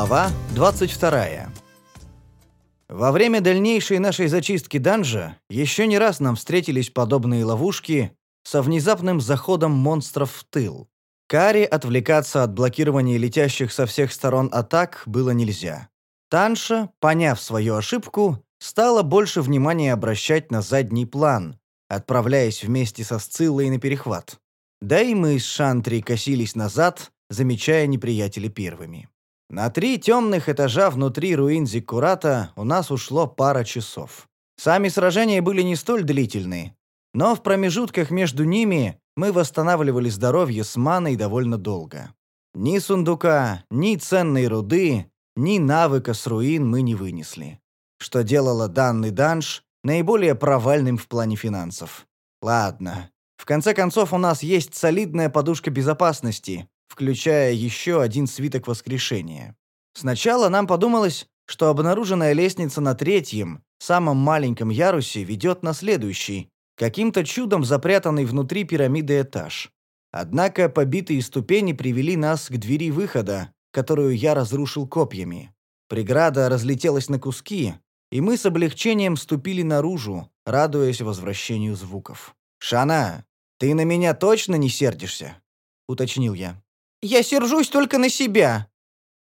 Глава 22. Во время дальнейшей нашей зачистки данжа еще не раз нам встретились подобные ловушки со внезапным заходом монстров в тыл. Каре отвлекаться от блокирования летящих со всех сторон атак было нельзя. Танша, поняв свою ошибку, стала больше внимания обращать на задний план, отправляясь вместе со Сциллой на перехват. Да и мы с Шантри косились назад, замечая неприятеля первыми. На три темных этажа внутри руин Зиккурата у нас ушло пара часов. Сами сражения были не столь длительны, но в промежутках между ними мы восстанавливали здоровье с маной довольно долго. Ни сундука, ни ценной руды, ни навыка с руин мы не вынесли. Что делало данный данж наиболее провальным в плане финансов. Ладно. В конце концов, у нас есть солидная подушка безопасности, включая еще один свиток воскрешения. Сначала нам подумалось, что обнаруженная лестница на третьем, самом маленьком ярусе ведет на следующий, каким-то чудом запрятанный внутри пирамиды этаж. Однако побитые ступени привели нас к двери выхода, которую я разрушил копьями. Преграда разлетелась на куски, и мы с облегчением ступили наружу, радуясь возвращению звуков. «Шана, ты на меня точно не сердишься?» — уточнил я. Я сержусь только на себя.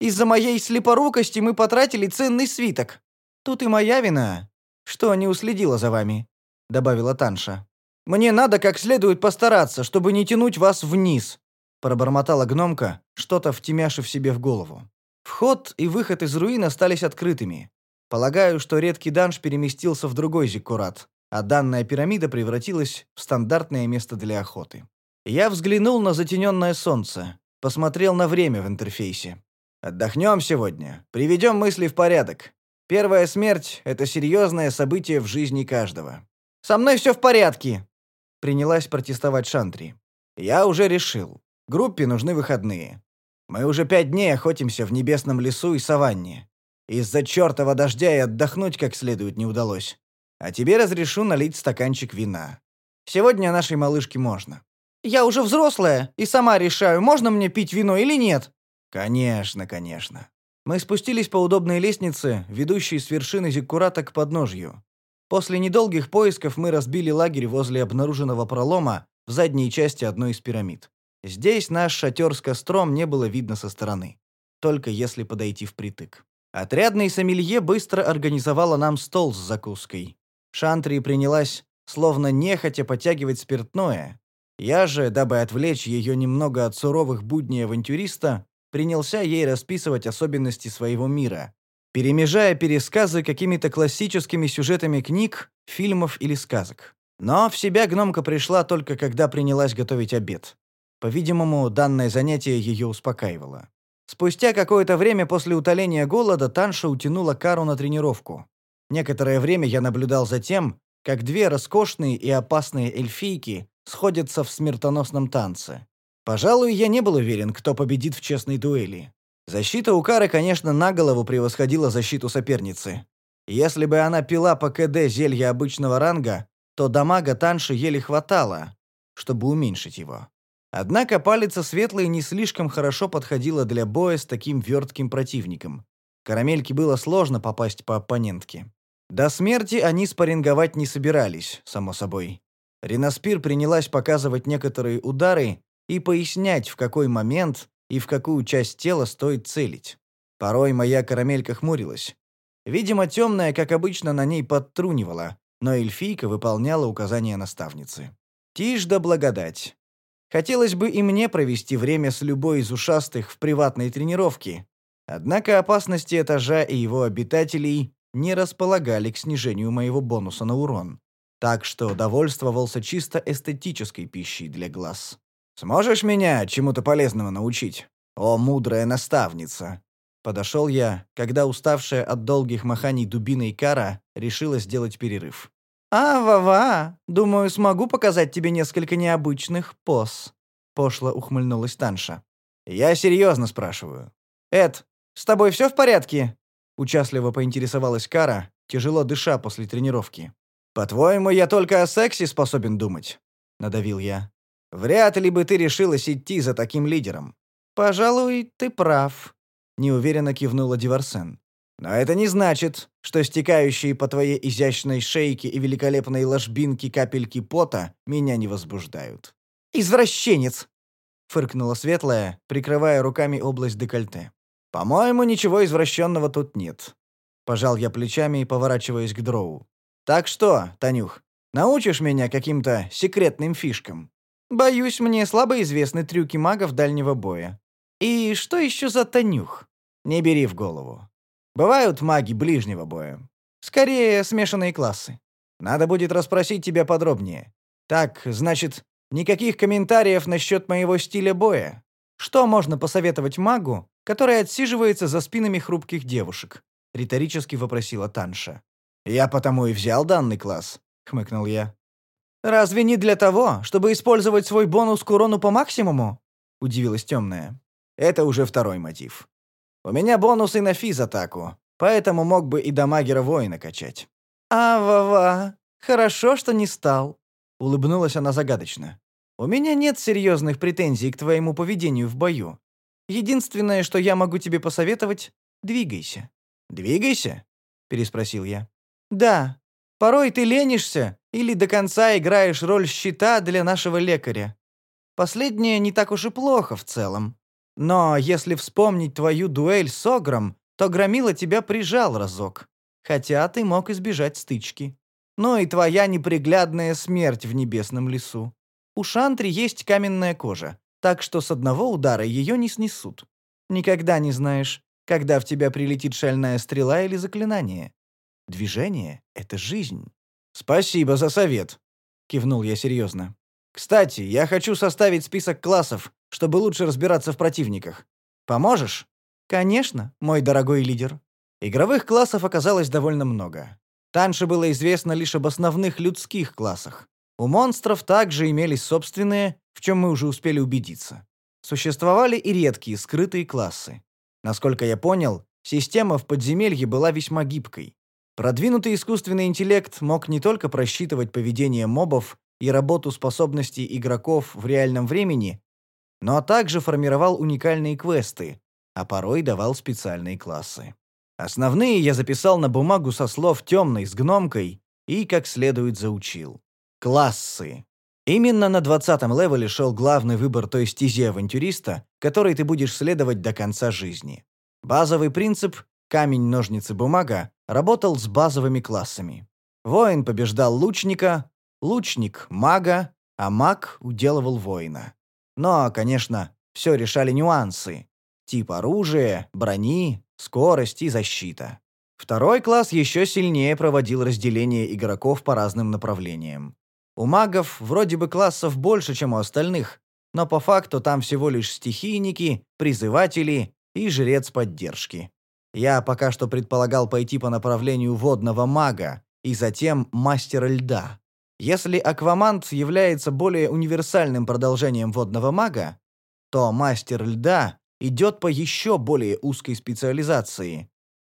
Из-за моей слепорукости мы потратили ценный свиток. Тут и моя вина, что не уследила за вами, добавила Танша. Мне надо как следует постараться, чтобы не тянуть вас вниз, пробормотала гномка, что-то втемяшив себе в голову. Вход и выход из руин остались открытыми. Полагаю, что редкий данж переместился в другой зиккурат, а данная пирамида превратилась в стандартное место для охоты. Я взглянул на затененное солнце, Посмотрел на время в интерфейсе. Отдохнем сегодня, приведем мысли в порядок. Первая смерть — это серьезное событие в жизни каждого. «Со мной все в порядке!» — принялась протестовать Шантри. «Я уже решил. Группе нужны выходные. Мы уже пять дней охотимся в небесном лесу и саванне. Из-за чертова дождя и отдохнуть как следует не удалось. А тебе разрешу налить стаканчик вина. Сегодня нашей малышке можно. Я уже взрослая и сама решаю, можно мне пить вино или нет. Конечно, конечно. Мы спустились по удобной лестнице, ведущей с вершины Зиккурата к подножью. После недолгих поисков мы разбили лагерь возле обнаруженного пролома в задней части одной из пирамид. Здесь наш шатер с костром не было видно со стороны, только если подойти впритык. Отрядный сомелье быстро организовала нам стол с закуской. Шантри принялась, словно нехотя, потягивать спиртное, я же, дабы отвлечь ее немного от суровых будней авантюриста, принялся ей расписывать особенности своего мира, перемежая пересказы какими-то классическими сюжетами книг, фильмов или сказок. Но в себя гномка пришла только когда принялась готовить обед. По-видимому, данное занятие ее успокаивало. Спустя какое-то время после утоления голода Танша утянула Кару на тренировку. Некоторое время я наблюдал за тем, как две роскошные и опасные эльфийки сходятся в смертоносном танце. Пожалуй, я не был уверен, кто победит в честной дуэли. Защита у Кары, конечно, на голову превосходила защиту соперницы. Если бы она пила по КД зелья обычного ранга, то дамага Танши еле хватало, чтобы уменьшить его. Однако палица светлой не слишком хорошо подходила для боя с таким вертким противником. Карамельке было сложно попасть по оппонентке. До смерти они спарринговать не собирались, само собой. Риноспир принялась показывать некоторые удары и пояснять, в какой момент и в какую часть тела стоит целить. Порой моя карамелька хмурилась. Видимо, темная, как обычно, на ней подтрунивала, но эльфийка выполняла указания наставницы. Тишь да благодать. Хотелось бы и мне провести время с любой из ушастых в приватной тренировке. Однако опасности этажа и его обитателей не располагали к снижению моего бонуса на урон так что довольствовался чисто эстетической пищей для глаз. «Сможешь меня чему-то полезному научить, о мудрая наставница?» Подошел я, когда уставшая от долгих маханий дубиной кара решила сделать перерыв. «А, Вава, думаю, смогу показать тебе несколько необычных поз», — пошло ухмыльнулась Танша. «Я серьезно спрашиваю. Эд, с тобой все в порядке?» Участливо поинтересовалась Кара, тяжело дыша после тренировки. «По-твоему, я только о сексе способен думать?» — надавил я. «Вряд ли бы ты решилась идти за таким лидером». «Пожалуй, ты прав», неуверенно кивнула Диверсен. Но это не значит, что стекающие по твоей изящной шейке и великолепной ложбинке капельки пота меня не возбуждают. Извращенец, фыркнула Светлая, прикрывая руками область декольте. По-моему, ничего извращенного тут нет. Пожал я плечами и поворачиваясь к Дроу. Так что, Танюх, научишь меня каким-то секретным фишкам? Боюсь, мне слабо известны трюки магов дальнего боя. И что еще за Танюх? Не бери в голову. Бывают маги ближнего боя. Скорее, смешанные классы. Надо будет расспросить тебя подробнее. Так, значит, никаких комментариев насчет моего стиля боя. Что можно посоветовать магу, который отсиживается за спинами хрупких девушек? риторически вопросила Танша. Я потому и взял данный класс, хмыкнул я. Разве не для того, чтобы использовать свой бонус к урону по максимуму? удивилась темная. Это уже второй мотив. У меня бонусы на физ-атаку, поэтому мог бы и дамагера воина качать. «А-ва-ва, хорошо, что не стал», — улыбнулась она загадочно. «У меня нет серьезных претензий к твоему поведению в бою. Единственное, что я могу тебе посоветовать — двигайся». «Двигайся?» — переспросил я. «Да. Порой ты ленишься или до конца играешь роль щита для нашего лекаря. Последнее не так уж и плохо в целом. Но если вспомнить твою дуэль с Огром, то Громила тебя прижал разок. Хотя ты мог избежать стычки. Ну и твоя неприглядная смерть в небесном лесу. У Шантри есть каменная кожа, так что с одного удара ее не снесут. Никогда не знаешь, когда в тебя прилетит шальная стрела или заклинание. Движение — это жизнь. «Спасибо за совет», — кивнул я серьезно. «Кстати, я хочу составить список классов, чтобы лучше разбираться в противниках. Поможешь?» «Конечно, мой дорогой лидер». Игровых классов оказалось довольно много. Танше было известно лишь об основных людских классах. У монстров также имелись собственные, в чем мы уже успели убедиться. Существовали и редкие скрытые классы. Насколько я понял, система в подземелье была весьма гибкой. Продвинутый искусственный интеллект мог не только просчитывать поведение мобов и работу способностей игроков в реальном времени, но также формировал уникальные квесты, а порой давал специальные классы. Основные я записал на бумагу со слов темной с гномкой и как следует заучил. Классы. Именно на 20-м левеле шел главный выбор той стези авантюриста, которой ты будешь следовать до конца жизни. Базовый принцип «камень-ножницы-бумага» работал с базовыми классами. Воин побеждал лучника, лучник — мага, а маг уделывал воина. Но, конечно, все решали нюансы. Тип оружия, брони, скорость и защита. Второй класс еще сильнее проводил разделение игроков по разным направлениям. У магов вроде бы классов больше, чем у остальных, но по факту там всего лишь стихийники, призыватели и жрец поддержки. Я пока что предполагал пойти по направлению водного мага и затем мастера льда. Если аквамант является более универсальным продолжением водного мага, то мастер льда идет по еще более узкой специализации.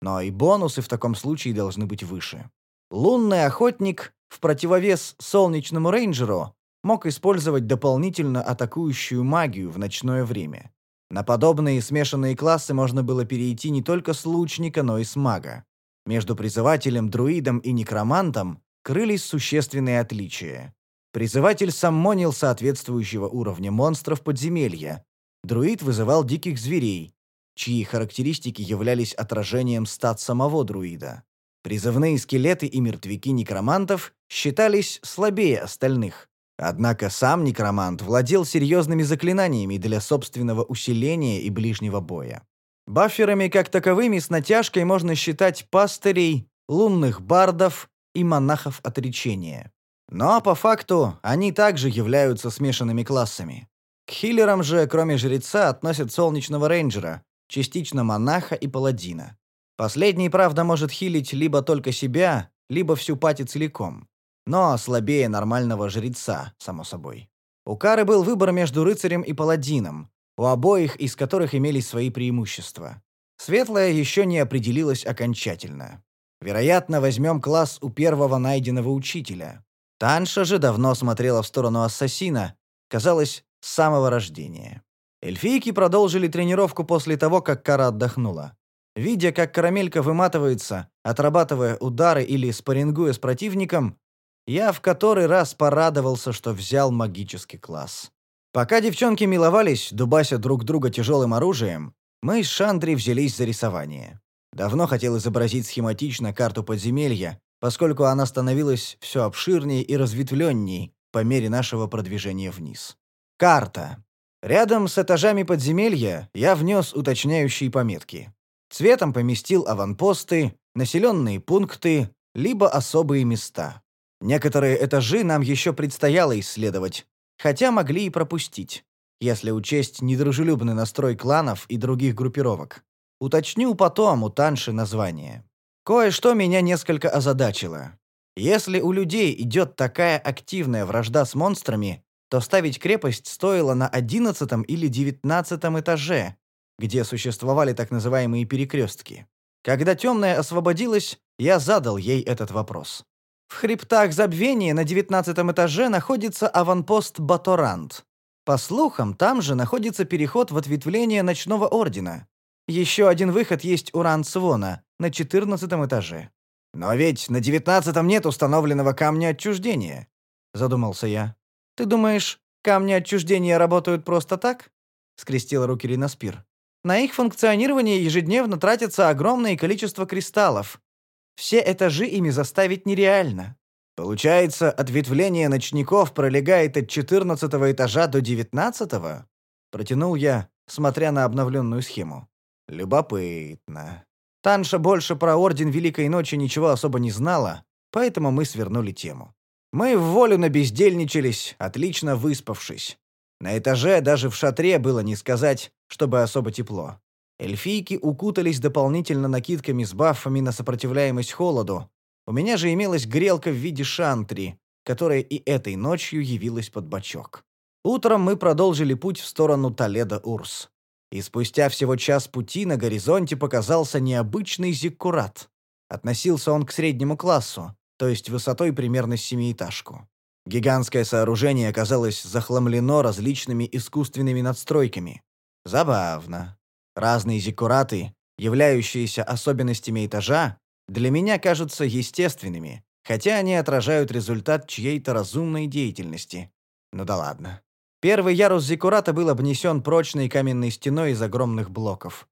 Но и бонусы в таком случае должны быть выше. Лунный охотник в противовес солнечному рейнджеру мог использовать дополнительно атакующую магию в ночное время. На подобные смешанные классы можно было перейти не только с лучника, но и с мага. Между призывателем, друидом и некромантом крылись существенные отличия. Призыватель саммонил соответствующего уровня монстров подземелья. Друид вызывал диких зверей, чьи характеристики являлись отражением стат самого друида. Призывные скелеты и мертвяки некромантов считались слабее остальных. Однако сам некромант владел серьезными заклинаниями для собственного усиления и ближнего боя. Бафферами как таковыми с натяжкой можно считать пастырей, лунных бардов и монахов отречения. Но по факту они также являются смешанными классами. К хиллерам же, кроме жреца, относят солнечного рейнджера, частично монаха и паладина. Последний, правда, может хилить либо только себя, либо всю пати целиком. Но слабее нормального жреца, само собой. У Кары был выбор между рыцарем и паладином, у обоих из которых имелись свои преимущества. Светлая еще не определилась окончательно. Вероятно, возьмем класс у первого найденного учителя. Танша же давно смотрела в сторону ассасина, казалось, с самого рождения. Эльфийки продолжили тренировку после того, как Кара отдохнула. Видя, как карамелька выматывается, отрабатывая удары или спаррингуя с противником, я в который раз порадовался, что взял магический класс. Пока девчонки миловались, дубася друг друга тяжелым оружием, мы с Шандри взялись за рисование. Давно хотел изобразить схематично карту подземелья, поскольку она становилась все обширнее и разветвленней по мере нашего продвижения вниз. Карта. Рядом с этажами подземелья я внес уточняющие пометки. Цветом поместил аванпосты, населенные пункты, либо особые места. Некоторые этажи нам еще предстояло исследовать, хотя могли и пропустить, если учесть недружелюбный настрой кланов и других группировок. Уточню потом у Танши название. Кое-что меня несколько озадачило. Если у людей идет такая активная вражда с монстрами, то ставить крепость стоило на одиннадцатом или девятнадцатом этаже, где существовали так называемые перекрестки. Когда темная освободилась, я задал ей этот вопрос. В хребтах забвения на девятнадцатом этаже находится аванпост Баторант. По слухам, там же находится переход в ответвление Ночного Ордена. Еще один выход есть у Рансвона на четырнадцатом этаже. Но ведь на девятнадцатом нет установленного камня отчуждения, задумался я. Ты думаешь, камни отчуждения работают просто так? скрестила руки Риноспир. На их функционирование ежедневно тратится огромное количество кристаллов. Все этажи ими заставить нереально. Получается, ответвление ночников пролегает от 14 этажа до 19 -го? Протянул я, смотря на обновленную схему. Любопытно. Танша больше про Орден Великой Ночи ничего особо не знала, поэтому мы свернули тему. Мы в волю набездельничались, отлично выспавшись. На этаже даже в шатре было не сказать, чтобы особо тепло. Эльфийки укутались дополнительно накидками с бафами на сопротивляемость холоду. У меня же имелась грелка в виде шантри, которая и этой ночью явилась под бочок. Утром мы продолжили путь в сторону Толеда-Урс. И спустя всего час пути на горизонте показался необычный зиккурат. Относился он к среднему классу, то есть высотой примерно семиэтажку. Гигантское сооружение оказалось захламлено различными искусственными надстройками. Забавно. Разные зиккураты, являющиеся особенностями этажа, для меня кажутся естественными, хотя они отражают результат чьей-то разумной деятельности. Ну да ладно. Первый ярус зиккурата был обнесен прочной каменной стеной из огромных блоков.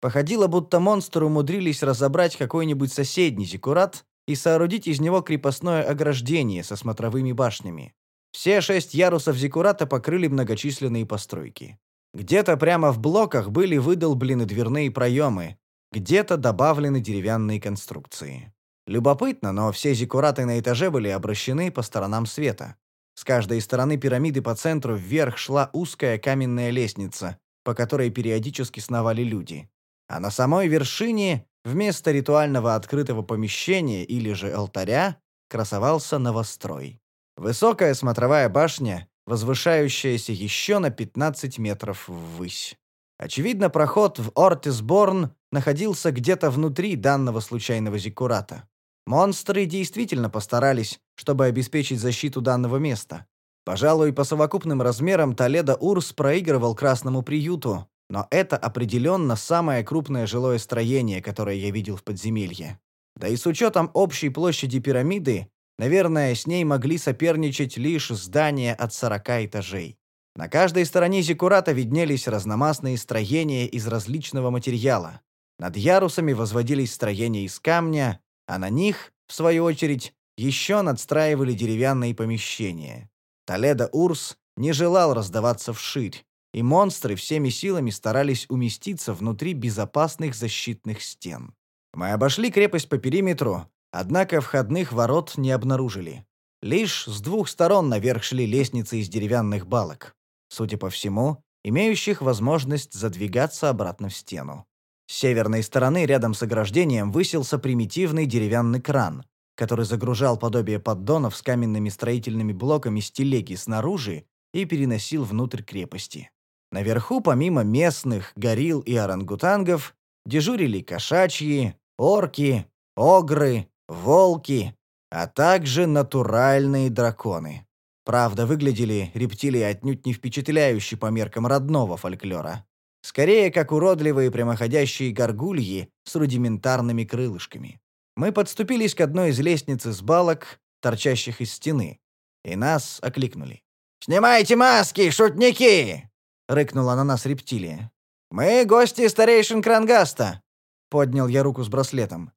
Походило, будто монстры умудрились разобрать какой-нибудь соседний зиккурат и соорудить из него крепостное ограждение со смотровыми башнями. Все шесть ярусов Зиккурата покрыли многочисленные постройки. Где-то прямо в блоках были выдолблены дверные проемы, где-то добавлены деревянные конструкции. Любопытно, но все зиккураты на этаже были обращены по сторонам света. С каждой стороны пирамиды по центру вверх шла узкая каменная лестница, по которой периодически сновали люди. А на самой вершине Вместо ритуального открытого помещения или же алтаря красовался новострой. Высокая смотровая башня, возвышающаяся еще на 15 метров ввысь. Очевидно, проход в Ортисборн находился где-то внутри данного случайного зиккурата. Монстры действительно постарались, чтобы обеспечить защиту данного места. Пожалуй, по совокупным размерам Толедо Урс проигрывал Красному приюту, но это определенно самое крупное жилое строение, которое я видел в подземелье. Да и с учетом общей площади пирамиды, наверное, с ней могли соперничать лишь здания от 40 этажей. На каждой стороне зиккурата виднелись разномастные строения из различного материала. Над ярусами возводились строения из камня, а на них, в свою очередь, еще надстраивали деревянные помещения. Толедо Урс не желал раздаваться вширь, и монстры всеми силами старались уместиться внутри безопасных защитных стен. Мы обошли крепость по периметру, однако входных ворот не обнаружили. Лишь с двух сторон наверх шли лестницы из деревянных балок, судя по всему, имеющих возможность задвигаться обратно в стену. С северной стороны рядом с ограждением высился примитивный деревянный кран, который загружал подобие поддонов с каменными строительными блоками с телеги снаружи и переносил внутрь крепости. Наверху, помимо местных горилл и орангутангов, дежурили кошачьи, орки, огры, волки, а также натуральные драконы. Правда, выглядели рептилии отнюдь не впечатляюще по меркам родного фольклора. Скорее, как уродливые прямоходящие горгульи с рудиментарными крылышками. Мы подступились к одной из лестниц из балок, торчащих из стены, и нас окликнули. «Снимайте маски, шутники!» — рыкнула на нас рептилия. «Мы гости старейшин Крангаста», — поднял я руку с браслетом.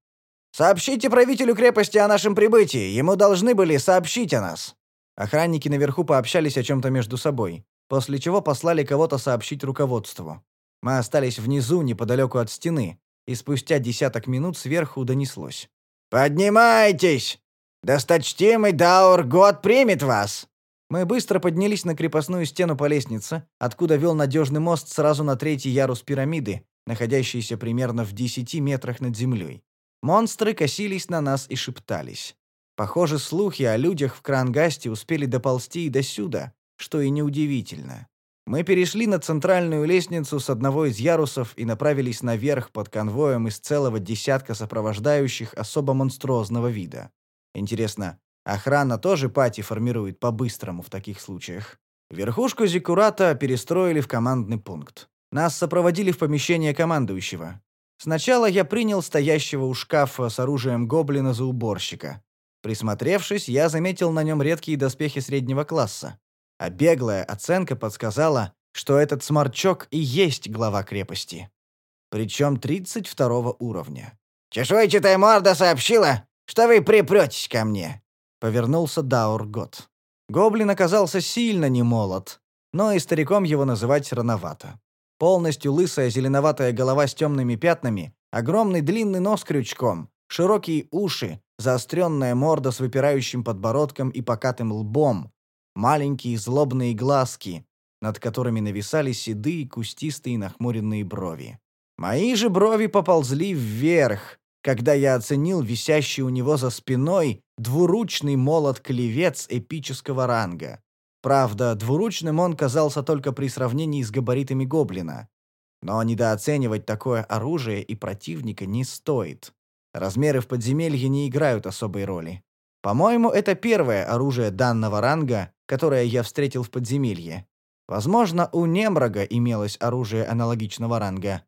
«Сообщите правителю крепости о нашем прибытии, ему должны были сообщить о нас». Охранники наверху пообщались о чем-то между собой, после чего послали кого-то сообщить руководству. Мы остались внизу, неподалеку от стены, и спустя десяток минут сверху донеслось. «Поднимайтесь! Досточтимый Даур год примет вас!» Мы быстро поднялись на крепостную стену по лестнице, откуда вел надежный мост сразу на третий ярус пирамиды, находящийся примерно в десяти метрах над землей. Монстры косились на нас и шептались. Похоже, слухи о людях в Крангасте успели доползти и до сюда, что и неудивительно. Мы перешли на центральную лестницу с одного из ярусов и направились наверх под конвоем из целого десятка сопровождающих особо монструозного вида. Интересно, охрана тоже пати формирует по-быстрому в таких случаях? Верхушку Зиккурата перестроили в командный пункт. Нас сопроводили в помещение командующего. Сначала я принял стоящего у шкафа с оружием гоблина за уборщика. Присмотревшись, я заметил на нем редкие доспехи среднего класса. А беглая оценка подсказала, что этот сморчок и есть глава крепости. Причем 32 уровня. «Чешуйчатая морда сообщила, что вы припретесь ко мне», — повернулся Даургот. Гоблин оказался сильно не молод, но и стариком его называть рановато. Полностью лысая зеленоватая голова с темными пятнами, огромный длинный нос крючком, широкие уши, заостренная морда с выпирающим подбородком и покатым лбом, маленькие злобные глазки, над которыми нависали седые, кустистые нахмуренные брови. Мои же брови поползли вверх, когда я оценил висящий у него за спиной двуручный молот-клевец эпического ранга. Правда, двуручным он казался только при сравнении с габаритами гоблина. Но недооценивать такое оружие и противника не стоит. Размеры в подземелье не играют особой роли. По-моему, это первое оружие данного ранга, которое я встретил в подземелье. Возможно, у Немрога имелось оружие аналогичного ранга.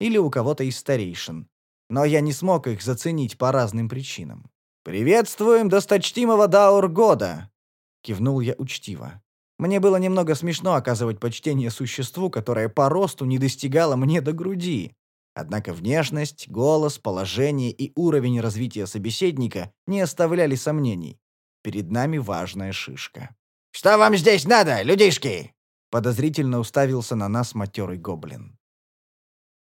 Или у кого-то из старейшин. Но я не смог их заценить по разным причинам. «Приветствуем досточтимого Даургода!» — кивнул я учтиво. Мне было немного смешно оказывать почтение существу, которое по росту не достигало мне до груди. Однако внешность, голос, положение и уровень развития собеседника не оставляли сомнений. Перед нами важная шишка. «Что вам здесь надо, людишки?» Подозрительно уставился на нас матерый гоблин.